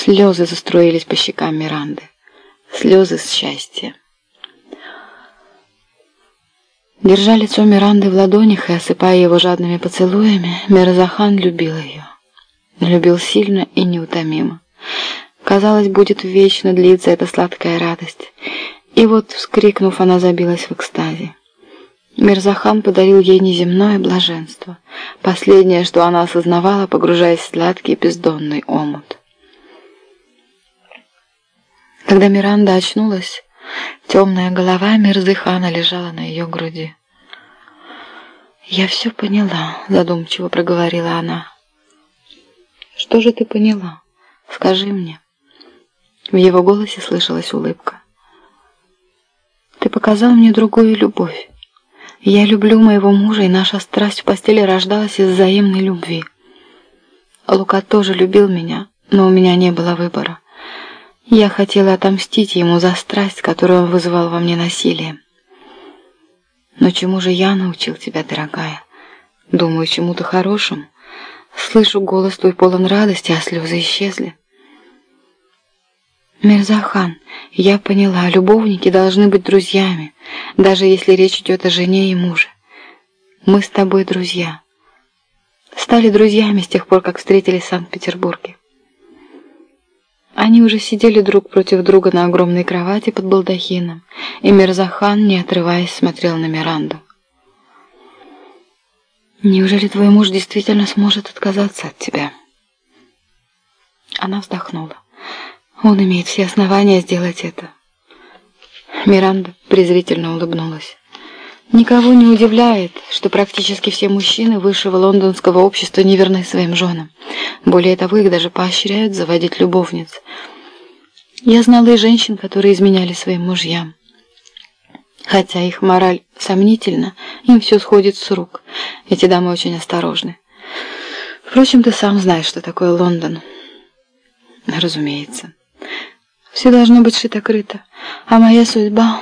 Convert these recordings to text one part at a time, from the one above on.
Слезы застроились по щекам Миранды. Слезы счастья. Держа лицо Миранды в ладонях и осыпая его жадными поцелуями, Мирзахан любил ее. Любил сильно и неутомимо. Казалось, будет вечно длиться эта сладкая радость. И вот, вскрикнув, она забилась в экстазе. Мирзахан подарил ей неземное блаженство, последнее, что она осознавала, погружаясь в сладкий бездонный омут. Когда Миранда очнулась, темная голова Мирзыхана лежала на ее груди. «Я все поняла», — задумчиво проговорила она. «Что же ты поняла? Скажи мне». В его голосе слышалась улыбка. «Ты показал мне другую любовь. Я люблю моего мужа, и наша страсть в постели рождалась из взаимной любви. Лука тоже любил меня, но у меня не было выбора. Я хотела отомстить ему за страсть, которую он вызывал во мне насилием. Но чему же я научил тебя, дорогая? Думаю, чему-то хорошему. Слышу голос твой полон радости, а слезы исчезли. Мирзахан, я поняла, любовники должны быть друзьями, даже если речь идет о жене и муже. Мы с тобой друзья. Стали друзьями с тех пор, как встретились в Санкт-Петербурге. Они уже сидели друг против друга на огромной кровати под балдахином, и Мирзахан, не отрываясь, смотрел на Миранду. «Неужели твой муж действительно сможет отказаться от тебя?» Она вздохнула. Он имеет все основания сделать это. Миранда презрительно улыбнулась. Никого не удивляет, что практически все мужчины высшего лондонского общества не верны своим женам. Более того, их даже поощряют заводить любовниц. Я знала и женщин, которые изменяли своим мужьям. Хотя их мораль сомнительна, им все сходит с рук. Эти дамы очень осторожны. Впрочем, ты сам знаешь, что такое Лондон. Разумеется. Все должно быть шито-крыто. А моя судьба...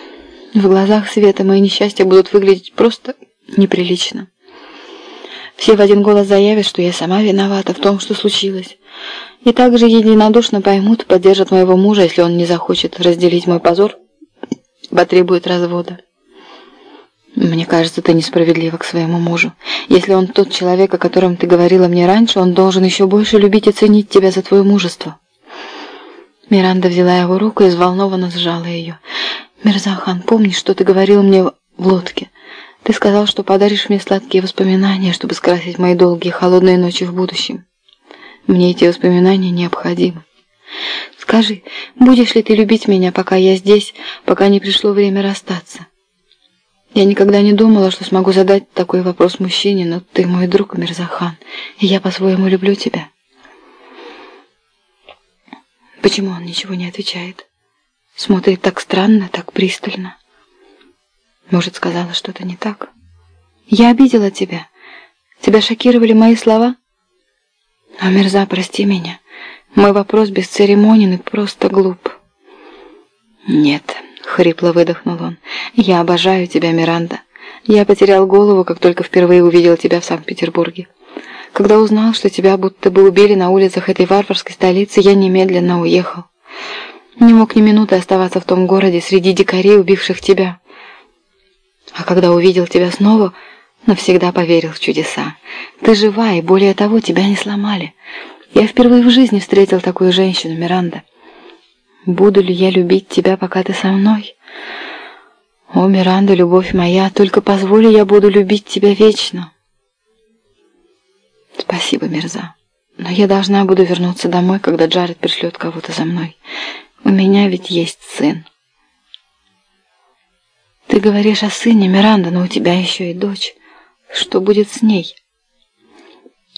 В глазах Света мои несчастья будут выглядеть просто неприлично. Все в один голос заявят, что я сама виновата в том, что случилось. И также единодушно поймут, поддержат моего мужа, если он не захочет разделить мой позор, потребует развода. Мне кажется, ты несправедлива к своему мужу. Если он тот человек, о котором ты говорила мне раньше, он должен еще больше любить и ценить тебя за твое мужество. Миранда взяла его руку и взволнованно сжала ее. «Мирзахан, помнишь, что ты говорил мне в лодке? Ты сказал, что подаришь мне сладкие воспоминания, чтобы скрасить мои долгие холодные ночи в будущем. Мне эти воспоминания необходимы. Скажи, будешь ли ты любить меня, пока я здесь, пока не пришло время расстаться?» Я никогда не думала, что смогу задать такой вопрос мужчине, но ты мой друг, Мирзахан, и я по-своему люблю тебя. Почему он ничего не отвечает? Смотрит так странно, так пристально. Может, сказала что-то не так? Я обидела тебя. Тебя шокировали мои слова? А, Мирза, прости меня. Мой вопрос бесцеремонен и просто глуп. Нет, хрипло выдохнул он. Я обожаю тебя, Миранда. Я потерял голову, как только впервые увидел тебя в Санкт-Петербурге. Когда узнал, что тебя будто бы убили на улицах этой варварской столицы, я немедленно уехал. Не мог ни минуты оставаться в том городе среди дикарей, убивших тебя. А когда увидел тебя снова, навсегда поверил в чудеса. Ты жива, и более того, тебя не сломали. Я впервые в жизни встретил такую женщину, Миранда. Буду ли я любить тебя, пока ты со мной? О, Миранда, любовь моя, только позволь, я буду любить тебя вечно. Спасибо, Мирза. Но я должна буду вернуться домой, когда Джаред пришлет кого-то за мной. У меня ведь есть сын. Ты говоришь о сыне, Миранда, но у тебя еще и дочь. Что будет с ней?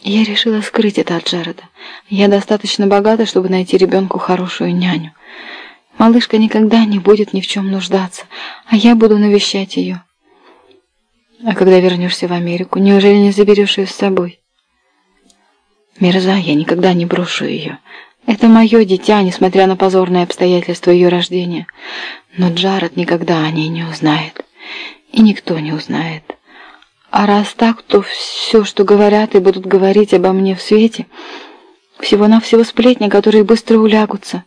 Я решила скрыть это от Джареда. Я достаточно богата, чтобы найти ребенку хорошую няню. Малышка никогда не будет ни в чем нуждаться, а я буду навещать ее. А когда вернешься в Америку, неужели не заберешь ее с собой? Мирза, я никогда не брошу ее. Это мое дитя, несмотря на позорные обстоятельства ее рождения. Но Джаред никогда о ней не узнает. И никто не узнает. А раз так, то все, что говорят и будут говорить обо мне в свете, Всего-навсего сплетни, которые быстро улягутся.